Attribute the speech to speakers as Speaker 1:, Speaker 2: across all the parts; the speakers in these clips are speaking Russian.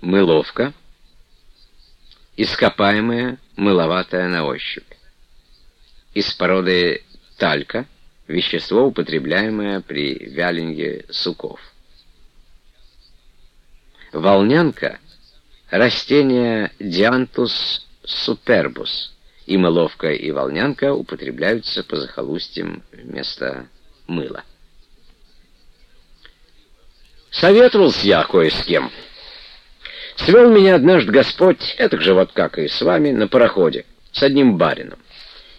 Speaker 1: Мыловка. Ископаемая, мыловатая на ощупь. Из породы талька, вещество, употребляемое при вяленье суков. Волнянка — растение диантус супербус, и мыловка и волнянка употребляются по захолустьям вместо мыла. Советовался я кое с кем. Свел меня однажды Господь, это же вот как и с вами, на пароходе, с одним барином.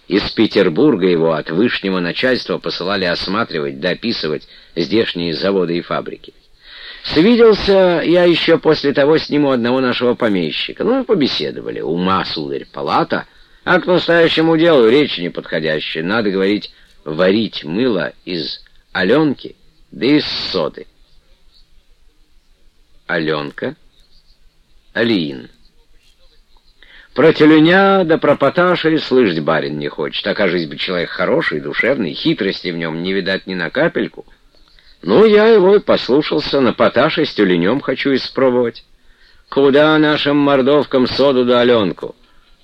Speaker 1: Из Петербурга его от вышнего начальства посылали осматривать, дописывать здешние заводы и фабрики. Свиделся я еще после того с ним у одного нашего помещика. Ну, побеседовали. Ума, сударь, палата. А к настоящему делу речь неподходящая. Надо говорить, варить мыло из аленки, да из соды. Аленка, Алиин. Про тюленя да про поташа и слышать барин не хочет. Окажись бы человек хороший, душевный, хитрости в нем не видать ни на капельку — ну, я его и послушался, на поташе с тюленем хочу испробовать. Куда нашим мордовкам соду да Аленку?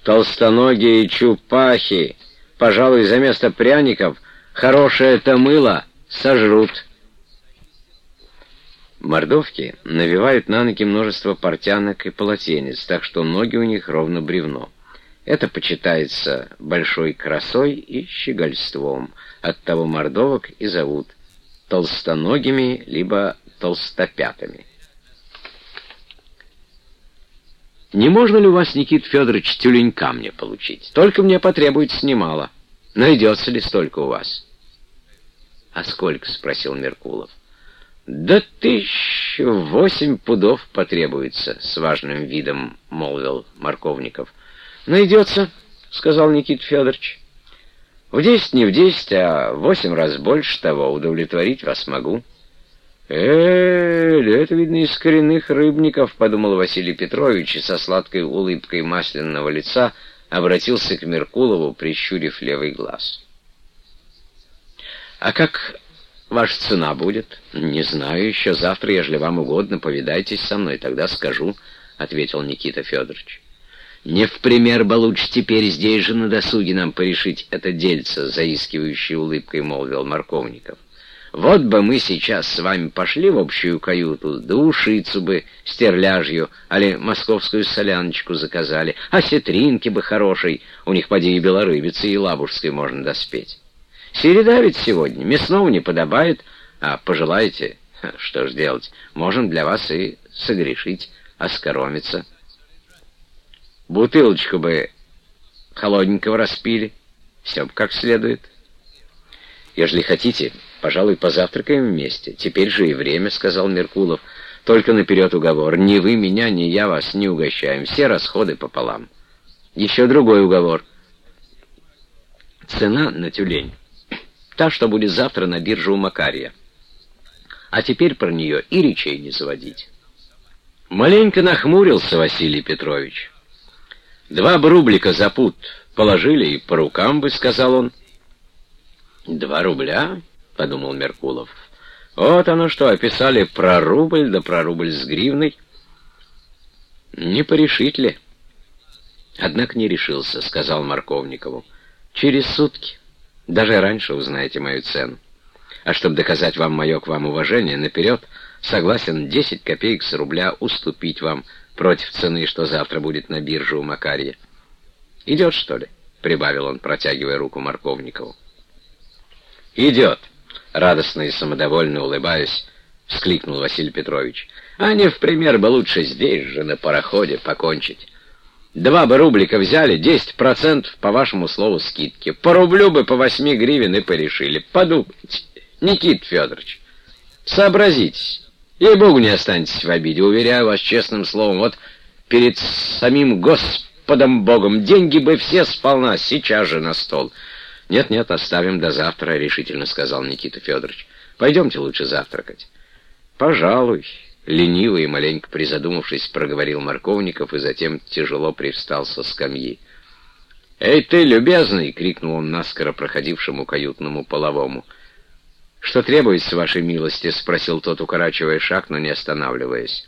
Speaker 1: Толстоногие чупахи, пожалуй, за место пряников хорошее-то мыло сожрут. Мордовки навивают на ноги множество портянок и полотенец, так что ноги у них ровно бревно. Это почитается большой красой и щегольством. Оттого мордовок и зовут толстоногими, либо толстопятыми. Не можно ли у вас, Никит Федорович, тюленька мне получить? Только мне потребуется немало. Найдется ли столько у вас? — А сколько? — спросил Меркулов. — Да тысяч восемь пудов потребуется, — с важным видом молвил Марковников. — Найдется, — сказал Никит Федорович. В десять не в десять, а восемь раз больше того удовлетворить вас могу. э это, видно, из коренных рыбников», — подумал Василий Петрович и со сладкой улыбкой масляного лица обратился к Меркулову, прищурив левый глаз. «А как ваша цена будет?» «Не знаю, еще завтра, ежели вам угодно, повидайтесь со мной, тогда скажу», — ответил Никита Федорович. Не в пример бы лучше теперь здесь же на досуге нам порешить это дельце, заискивающей улыбкой молвил Марковников. Вот бы мы сейчас с вами пошли в общую каюту, да ушицу бы стерляжью, али московскую соляночку заказали, а сетринки бы хорошей, у них поди и белорыбицы, и лабужской можно доспеть. Середа ведь сегодня, мясного не подобает, а пожелаете, что ж делать, можем для вас и согрешить, оскоромиться». Бутылочку бы холодненького распили, все бы как следует. Ежели хотите, пожалуй, позавтракаем вместе. Теперь же и время, — сказал Меркулов. Только наперед уговор. Ни вы меня, ни я вас не угощаем. Все расходы пополам. Еще другой уговор. Цена на тюлень. Та, что будет завтра на бирже у Макария. А теперь про нее и речей не заводить. Маленько нахмурился Василий Петрович. Два бы рублика за пут положили и по рукам бы, — сказал он. Два рубля, — подумал Меркулов. Вот оно что, описали про рубль, да про рубль с гривной. Не порешить ли? Однако не решился, — сказал Марковникову. Через сутки, даже раньше узнаете мою цену. А чтобы доказать вам мое к вам уважение, наперед согласен десять копеек с рубля уступить вам, — против цены, что завтра будет на бирже у Макария. «Идет, что ли?» — прибавил он, протягивая руку Марковникову. «Идет!» — радостно и самодовольно улыбаясь, вскликнул Василий Петрович. «А не в пример бы лучше здесь же, на пароходе, покончить. Два бы рублика взяли, десять процентов, по вашему слову, скидки. По рублю бы по восьми гривен и порешили. Подумайте, Никит Федорович, сообразитесь». Ей-богу, не останетесь в обиде, уверяю вас честным словом. Вот перед самим Господом Богом деньги бы все сполна, сейчас же на стол. Нет-нет, оставим до завтра, решительно сказал Никита Федорович. Пойдемте лучше завтракать. Пожалуй, лениво и маленько призадумавшись, проговорил Марковников и затем тяжело привстал со скамьи. «Эй ты, любезный!» — крикнул он наскоро проходившему каютному половому — «Что требуется, вашей милости?» — спросил тот, укорачивая шаг, но не останавливаясь.